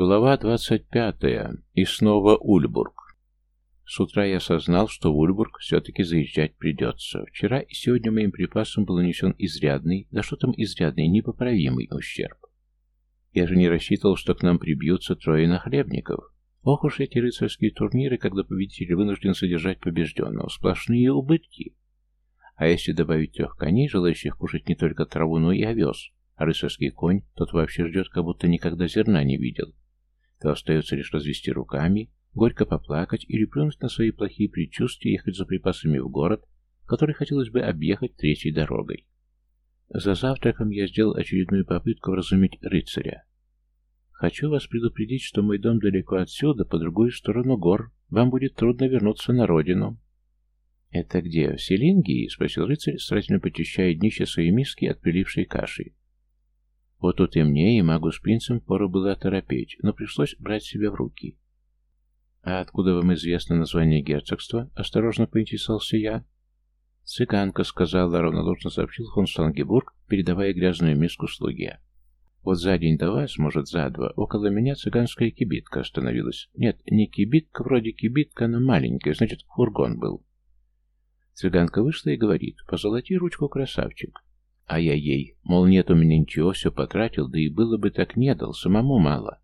Глава 25. И снова Ульбург. С утра я осознал, что в Ульбург все-таки заезжать придется. Вчера и сегодня моим припасам был нанесен изрядный, да что там изрядный, непоправимый ущерб. Я же не рассчитывал, что к нам прибьются трое нахлебников. Ох уж эти рыцарские турниры, когда победитель вынужден содержать побежденного. Сплошные убытки. А если добавить трех коней, желающих кушать не только траву, но и овес, а рыцарский конь тот вообще ждет, как будто никогда зерна не видел, то остается лишь развести руками, горько поплакать или плюнуть на свои плохие предчувствия и ехать за припасами в город, который хотелось бы объехать третьей дорогой. За завтраком я сделал очередную попытку вразумить рыцаря. «Хочу вас предупредить, что мой дом далеко отсюда, по другую сторону гор. Вам будет трудно вернуться на родину». «Это где, в Селингии?» — спросил рыцарь, старательно почищая днище своей миски от прилившей каши. Вот тут и мне, и магу с принцем пору было оторопеть, но пришлось брать себя в руки. «А откуда вам известно название герцогства?» — осторожно поинтересовался я. «Цыганка», — сказала, равнодушно сообщил фон Штангебург, передавая грязную миску слуге. «Вот за день до вас, может, за два, около меня цыганская кибитка остановилась. Нет, не кибитка, вроде кибитка, но маленькая, значит, фургон был». Цыганка вышла и говорит, «Позолоти ручку, красавчик». А я ей, мол, нет у меня ничего, все потратил, да и было бы так не дал, самому мало.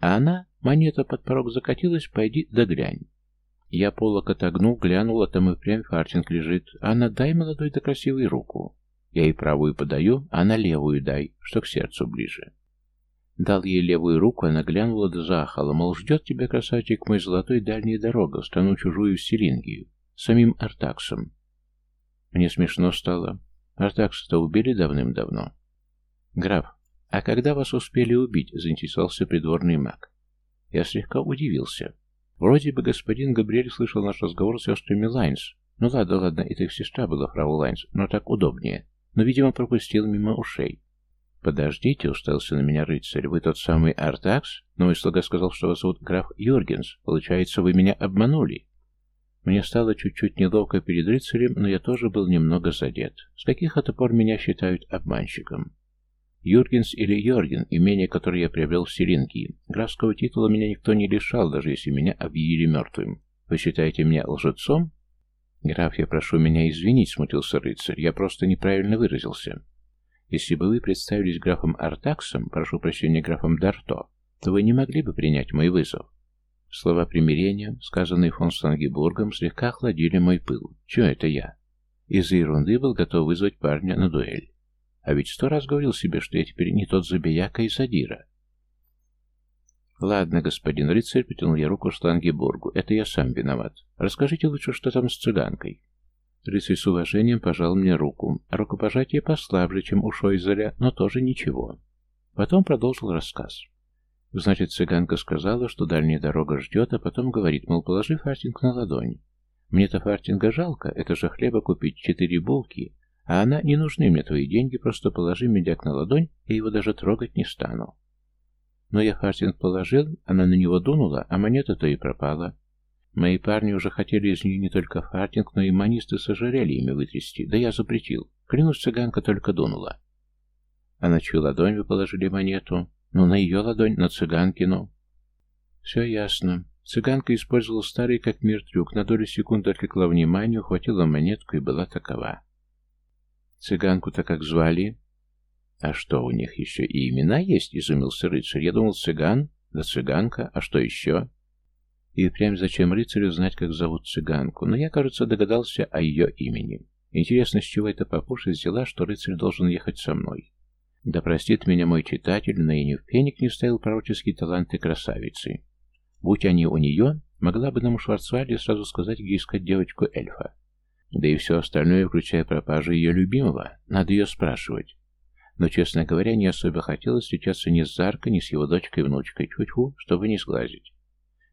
А она, монета под порог закатилась, пойди да глянь. Я полок отогнул, глянул, а там и прям фартинг лежит. Она, дай молодой да красивой руку. Я ей правую подаю, а она левую дай, что к сердцу ближе. Дал ей левую руку, она глянула да заахала, мол, ждет тебя, красавчик, мой золотой дальняя дорога, в страну чужую в Селингию, самим Артаксом. Мне смешно стало. Артакса-то убили давным-давно. Граф, а когда вас успели убить, заинтересовался придворный маг. Я слегка удивился. Вроде бы господин Габриэль слышал наш разговор с сестрами Лайнс. Ну ладно, ладно, это их сестра была, фрау Лайнс, но так удобнее. Но, видимо, пропустил мимо ушей. «Подождите», — уставился на меня рыцарь, — «вы тот самый Артакс? Но мой слуга сказал, что вас зовут граф Юргенс. Получается, вы меня обманули?» Мне стало чуть-чуть неловко перед рыцарем, но я тоже был немного задет. С каких это пор меня считают обманщиком? Юргенс или Йорген, имение, которое я приобрел в Селинкии. Графского титула меня никто не лишал, даже если меня объявили мертвым. Вы считаете меня лжецом? Граф, я прошу меня извинить, смутился рыцарь. Я просто неправильно выразился. Если бы вы представились графом Артаксом, прошу прощения, графом Дарто, то вы не могли бы принять мой вызов. Слова примирения, сказанные фон Стангебургом, слегка охладили мой пыл. Чего это я? Из-за ерунды был готов вызвать парня на дуэль. А ведь сто раз говорил себе, что я теперь не тот забияка и задира. «Ладно, господин рыцарь», — потянул я руку Штангебургу, — «это я сам виноват. Расскажите лучше, что там с цыганкой». Рыцарь с уважением пожал мне руку. Рукопожатие послабже, чем у Шойзеля, но тоже ничего. Потом продолжил рассказ. Значит, цыганка сказала, что дальняя дорога ждет, а потом говорит, мол, положи фартинг на ладонь. Мне-то фартинга жалко, это же хлеба купить четыре булки, а она, не нужны мне твои деньги, просто положи медяк на ладонь, я его даже трогать не стану. Но я фартинг положил, она на него дунула, а монета-то и пропала. Мои парни уже хотели из нее не только фартинг, но и манисты с ожерельями вытрясти, да я запретил. Клянусь, цыганка только дунула. А на чью ладонь вы положили монету? Ну, на ее ладонь, на цыганкину. Все ясно. Цыганка использовала старый как мир трюк, на долю секунды отвлекла внимание, ухватила монетку и была такова. Цыганку-то как звали? А что, у них еще и имена есть, изумился рыцарь. Я думал, цыган, да цыганка, а что еще? И прям зачем рыцарю знать, как зовут цыганку? Но я, кажется, догадался о ее имени. Интересно, с чего эта папуша взяла, что рыцарь должен ехать со мной? Да простит меня мой читатель, но и ни в пеник не ставил пророческие таланты красавицы. Будь они у нее, могла бы нам Шварцвальде сразу сказать, где искать девочку-эльфа. Да и все остальное, включая пропажу ее любимого, надо ее спрашивать. Но, честно говоря, не особо хотелось встречаться ни с Зарко, ни с его дочкой-внучкой, тьфу-тьфу, чтобы не сглазить.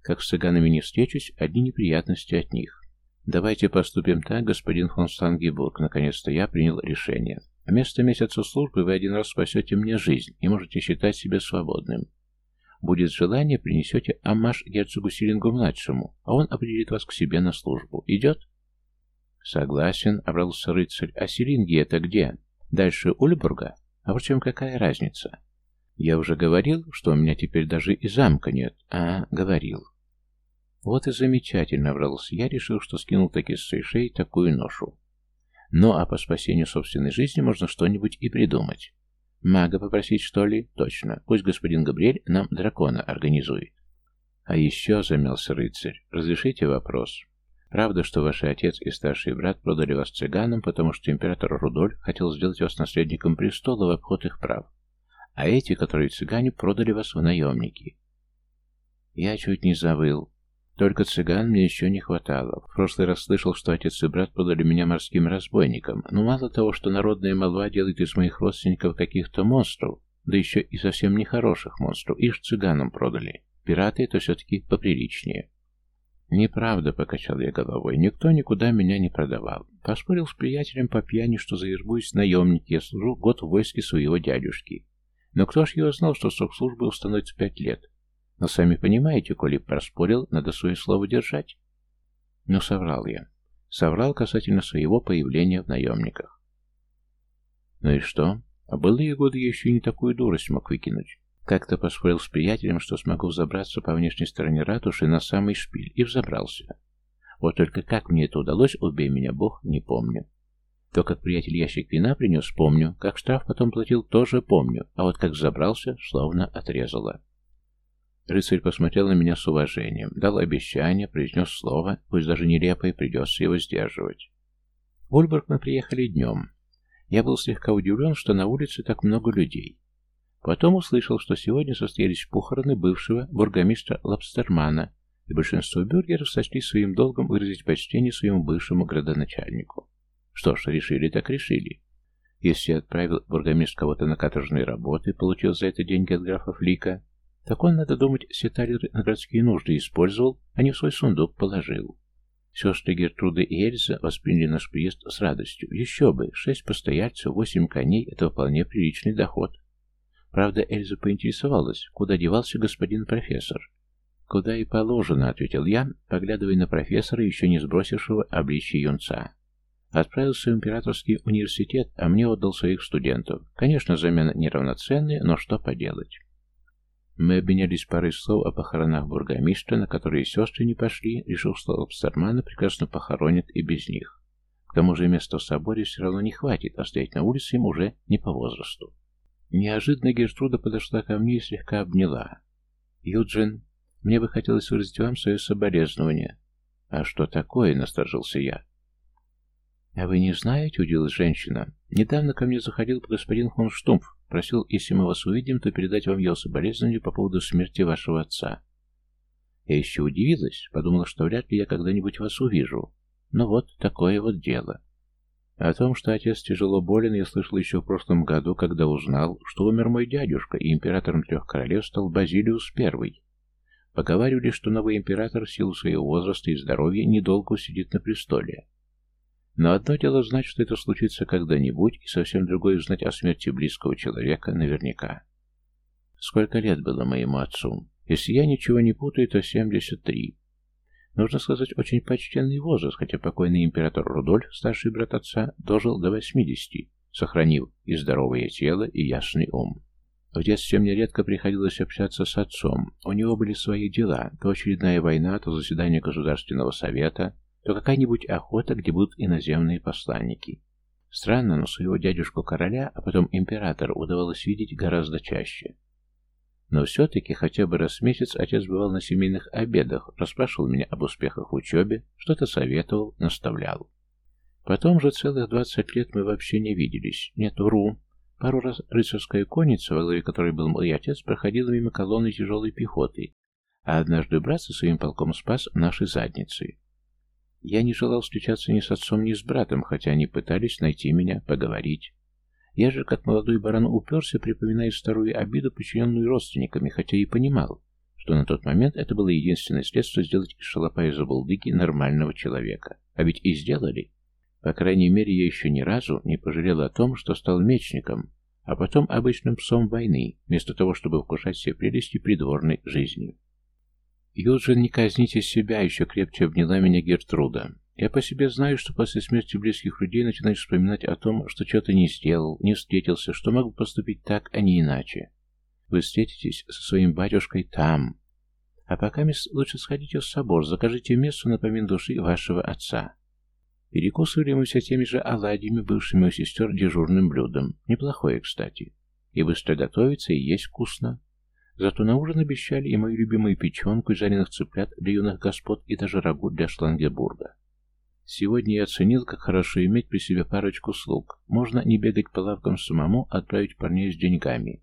Как с цыганами не встречусь, одни неприятности от них. Давайте поступим так, господин фон Стангебург, наконец-то я принял решение. Вместо месяца службы вы один раз спасете мне жизнь и можете считать себя свободным. Будет желание, принесете амаш герцогу Силингу-младшему, а он определит вас к себе на службу. Идет? Согласен, обрался рыцарь. А Силинги это где? Дальше Ульбурга? А впрочем, какая разница? Я уже говорил, что у меня теперь даже и замка нет. А, говорил. Вот и замечательно, врался я, решил, что скинул таки с своей шеи такую ношу. Ну, а по спасению собственной жизни можно что-нибудь и придумать. Мага попросить, что ли? Точно. Пусть господин Габриэль нам дракона организует. А еще, замялся рыцарь, разрешите вопрос. Правда, что ваш отец и старший брат продали вас цыганам, потому что император Рудольф хотел сделать вас наследником престола в обход их прав. А эти, которые цыгане, продали вас в наемники. Я чуть не забыл. Только цыган мне еще не хватало. В прошлый раз слышал, что отец и брат продали меня морским разбойникам. Но мало того, что народная молва делает из моих родственников каких-то монстров, да еще и совсем нехороших монстров, их цыганам продали. Пираты это все-таки поприличнее. «Неправда», — покачал я головой, — «никто никуда меня не продавал. Поспорил с приятелем по пьяни, что завербуюсь наемники, я служу год в войске своего дядюшки. Но кто ж его знал, что срок службы установится пять лет? Но сами понимаете, коли проспорил, надо свое слово держать. Но соврал я. Соврал касательно своего появления в наемниках. Ну и что? А былые годы я еще не такую дурость мог выкинуть. Как-то поспорил с приятелем, что смогу взобраться по внешней стороне ратуши на самый шпиль, и взобрался. Вот только как мне это удалось, убей меня бог, не помню. То, как приятель ящик вина принес, помню, как штраф потом платил, тоже помню, а вот как забрался, словно отрезало. Рыцарь посмотрел на меня с уважением, дал обещание, произнес слово, пусть даже нелепое, придется его сдерживать. В Ульбург мы приехали днем. Я был слегка удивлен, что на улице так много людей. Потом услышал, что сегодня состоялись похороны бывшего бургомистра Лапстермана, и большинство бюргеров сочли своим долгом выразить почтение своему бывшему градоначальнику. Что ж, решили так решили. Если отправил бургомистр кого-то на каторжные работы, получил за это деньги от графа Флика, так он, надо думать, все талеры на городские нужды использовал, а не в свой сундук положил. Сестры Гертруда и Эльза восприняли наш приезд с радостью. Еще бы, шесть постояльцев, восемь коней — это вполне приличный доход. Правда, Эльза поинтересовалась, куда девался господин профессор. «Куда и положено», — ответил я, поглядывая на профессора, еще не сбросившего обличье юнца. Отправился в императорский университет, а мне отдал своих студентов. Конечно, замена неравноценная, но что поделать. Мы обменялись парой слов о похоронах бургомистра, на которые сестры не пошли, решил, что Лобстермана прекрасно похоронят и без них. К тому же места в соборе все равно не хватит, а стоять на улице им уже не по возрасту. Неожиданно Гертруда подошла ко мне и слегка обняла. «Юджин, мне бы хотелось выразить вам свое соболезнование». «А что такое?» — насторожился я. «А вы не знаете?» — удивилась женщина. «Недавно ко мне заходил господин фон. Просил, если мы вас увидим, то передать вам его соболезнования по поводу смерти вашего отца. Я еще удивилась, подумала, что вряд ли я когда-нибудь вас увижу. Но вот такое вот дело. О том, что отец тяжело болен, я слышал еще в прошлом году, когда узнал, что умер мой дядюшка, и императором трех королев стал Базилиус I. Поговаривали, что новый император в силу своего возраста и здоровья недолго усидит на престоле. Но одно дело знать, что это случится когда-нибудь, и совсем другое узнать о смерти близкого человека наверняка. Сколько лет было моему отцу? Если я ничего не путаю, то 73. Нужно сказать, очень почтенный возраст, хотя покойный император Рудольф, старший брат отца, дожил до 80, сохранив и здоровое тело, и ясный ум. В детстве мне редко приходилось общаться с отцом. У него были свои дела, то очередная война, то заседание Государственного совета, то какая-нибудь охота, где будут иноземные посланники. Странно, но своего дядюшку-короля, а потом императора удавалось видеть гораздо чаще. Но все-таки хотя бы раз в месяц отец бывал на семейных обедах, расспрашивал меня об успехах в учебе, что-то советовал, наставлял. Потом же целых двадцать лет мы вообще не виделись. Нет, вру. Пару раз рыцарская конница, во главе которой был мой отец, проходила мимо колонны тяжелой пехоты, а однажды брат со своим полком спас наши задницы. Я не желал встречаться ни с отцом, ни с братом, хотя они пытались найти меня, поговорить. Я же, как молодой баран, уперся, припоминая старую обиду, причиненную родственниками, хотя и понимал, что на тот момент это было единственное средство сделать из шалопа из забулдыги нормального человека. А ведь и сделали. По крайней мере, я еще ни разу не пожалел о том, что стал мечником, а потом обычным псом войны, вместо того, чтобы вкушать все прелести придворной жизни. Юджин, не казните себя, еще крепче обняла меня Гертруда. Я по себе знаю, что после смерти близких людей начинаешь вспоминать о том, что что-то не сделал, не встретился, что мог бы поступить так, а не иначе. Вы встретитесь со своим батюшкой там. А пока лучше сходите в собор, закажите место на помин души вашего отца. Перекусывали мы все теми же оладьями, бывшими у сестер дежурным блюдом. Неплохое, кстати. И быстро готовится, и есть вкусно. Зато на ужин обещали и мою любимую печенку, и жареных цыплят для юных господ, и даже рагу для Шлангебурга. Сегодня я оценил, как хорошо иметь при себе парочку слуг. Можно не бегать по лавкам самому, а отправить парней с деньгами.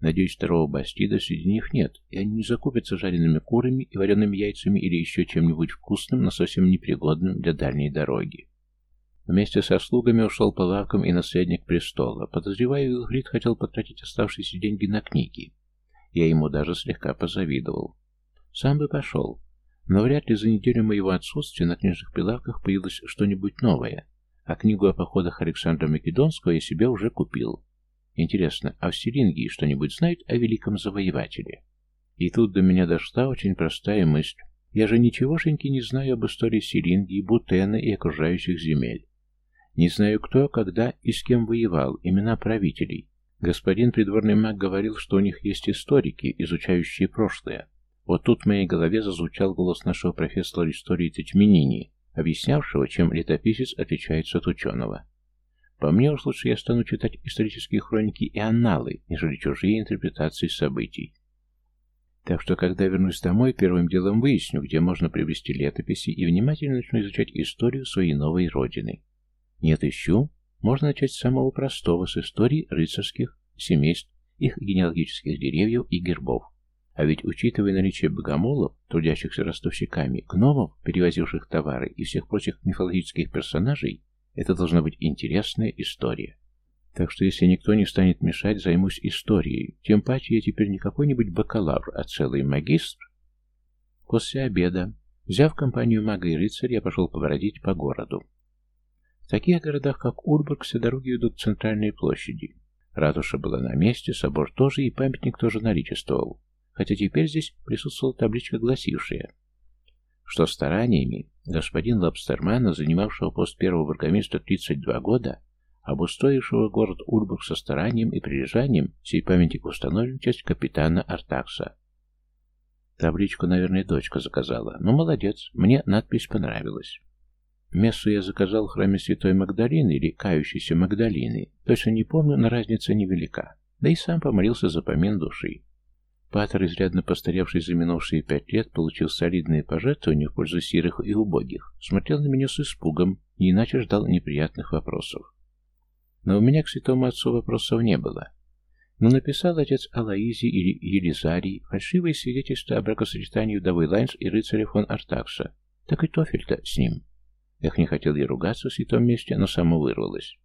Надеюсь, второго бастида среди них нет, и они не закупятся жареными курами и вареными яйцами или еще чем-нибудь вкусным, но совсем непригодным для дальней дороги. Вместе со слугами ушел по лавкам и наследник престола. Подозреваю, Вилфрид хотел потратить оставшиеся деньги на книги. Я ему даже слегка позавидовал. Сам бы пошел, но вряд ли за неделю моего отсутствия на книжных прилавках появилось что-нибудь новое, а книгу о походах Александра Македонского я себе уже купил. Интересно, а в Сирингии что-нибудь знают о великом завоевателе? И тут до меня дошла очень простая мысль. Я же ничегошеньки не знаю об истории Сирингии, Бутена и окружающих земель. Не знаю, кто, когда и с кем воевал, имена правителей. Господин придворный маг говорил, что у них есть историки, изучающие прошлое. Вот тут в моей голове зазвучал голос нашего профессора истории Тетьминини, объяснявшего, чем летописец отличается от ученого. По мне уж лучше я стану читать исторические хроники и анналы, нежели чужие интерпретации событий. Так что, когда вернусь домой, первым делом выясню, где можно приобрести летописи и внимательно начну изучать историю своей новой родины. Нет, ищу. Можно начать с самого простого, с истории рыцарских семейств, их генеалогических деревьев и гербов. А ведь, учитывая наличие богомолов, трудящихся ростовщиками, гномов, перевозивших товары и всех прочих мифологических персонажей, это должна быть интересная история. Так что если никто не станет мешать, займусь историей. Тем паче я теперь не какой-нибудь бакалавр, а целый магистр. После обеда, взяв компанию мага и рыцаря, я пошел побродить по городу. В таких городах, как Урбург, все дороги ведут к центральной площади. Ратуша была на месте, собор тоже и памятник тоже наличествовал хотя теперь здесь присутствовала табличка, гласившая, что стараниями господина Лобстермана, занимавшего пост первого бургомистра 32 года, обустроившего город Ульбург со старанием и прилежанием, сей памятник установлен в честь капитана Артакса. Табличку, наверное, дочка заказала. Ну, молодец, мне надпись понравилась. Мессу я заказал в храме Святой Магдалины или Кающейся Магдалины. Точно не помню, но разница невелика. Да и сам помолился за помин души. Патер, изрядно постаревший за минувшие пять лет, получил солидные пожертвования в пользу сирых и убогих, смотрел на меня с испугом и иначе ждал неприятных вопросов. Но у меня к святому отцу вопросов не было. Но написал отец Алоизий или Елизарий фальшивое свидетельство о бракосочетании вдовы Лайнс и рыцаря фон Артакса. Так и тофель-то с ним. Эх, не хотел я ругаться в святом месте, но само вырвалось.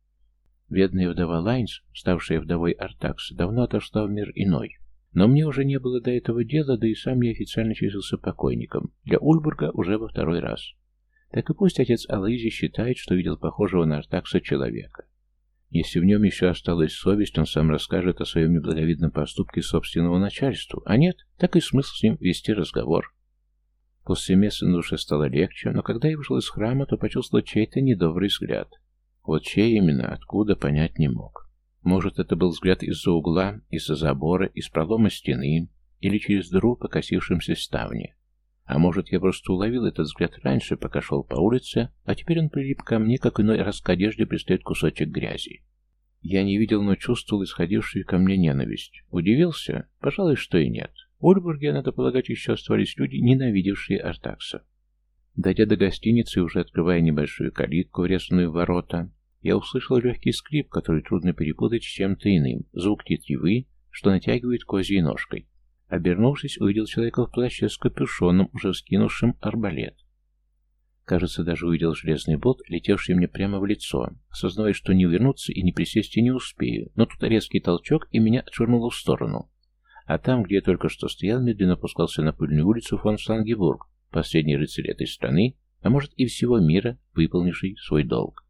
Бедная вдова Лайнс, ставшая вдовой Артакса, давно отошла в мир иной. Но мне уже не было до этого дела, да и сам я официально числился покойником. Для Ульбурга уже во второй раз. Так и пусть отец Алоизий считает, что видел похожего на Артакса человека. Если в нем еще осталась совесть, он сам расскажет о своем неблаговидном поступке собственному начальству, а нет, так и смысл с ним вести разговор. После месса на душе стало легче, но когда я вышел из храма, то почувствовал чей-то недобрый взгляд. Вот чей именно, откуда, понять не мог. Может, это был взгляд из-за угла, из-за забора, из пролома стены или через дыру покосившимся ставни. А может, я просто уловил этот взгляд раньше, пока шел по улице, а теперь он прилип ко мне, как иной раз к одежде пристает кусочек грязи. Я не видел, но чувствовал исходившую ко мне ненависть. Удивился? Пожалуй, что и нет. В Ульбурге, надо полагать, еще оставались люди, ненавидевшие Артакса. Дойдя до гостиницы, уже открывая небольшую калитку, врезанную в ворота, я услышал легкий скрип, который трудно перепутать с чем-то иным, звук тетивы, что натягивает козьей ножкой. Обернувшись, увидел человека в плаще с капюшоном, уже скинувшим арбалет. Кажется, даже увидел железный бот, летевший мне прямо в лицо, осознавая, что не увернуться и не присесть и не успею, но тут резкий толчок, и меня отшвырнуло в сторону. А там, где только что стоял, медленно опускался на пыльную улицу фон Слангебург, последний рыцарь этой страны, а может и всего мира, выполнивший свой долг.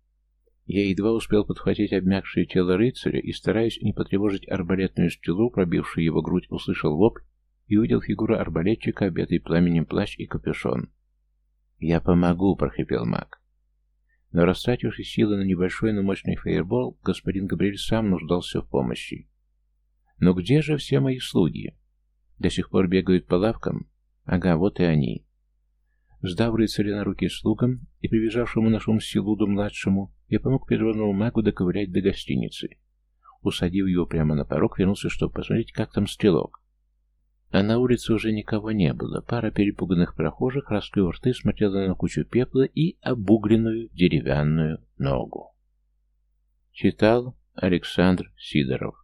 Я едва успел подхватить обмякшее тело рыцаря и, стараясь не потревожить арбалетную стрелу, пробившую его грудь, услышал вопль и увидел фигуру арбалетчика, обетый пламенем плащ и капюшон. «Я помогу», — прохрипел маг. Но растративший силы на небольшой, но мощный фейербол, господин Габриэль сам нуждался в помощи. Но где же все мои слуги? До сих пор бегают по лавкам? Ага, вот и они. Сдав рыцаря на руки слугам и прибежавшему нашему Силуду-младшему, я помог природному магу доковырять до гостиницы. Усадив его прямо на порог, вернулся, чтобы посмотреть, как там стрелок. А на улице уже никого не было. Пара перепуганных прохожих, раскрыв рты, смотрела на кучу пепла и обугленную деревянную ногу. Читал Александр Сидоров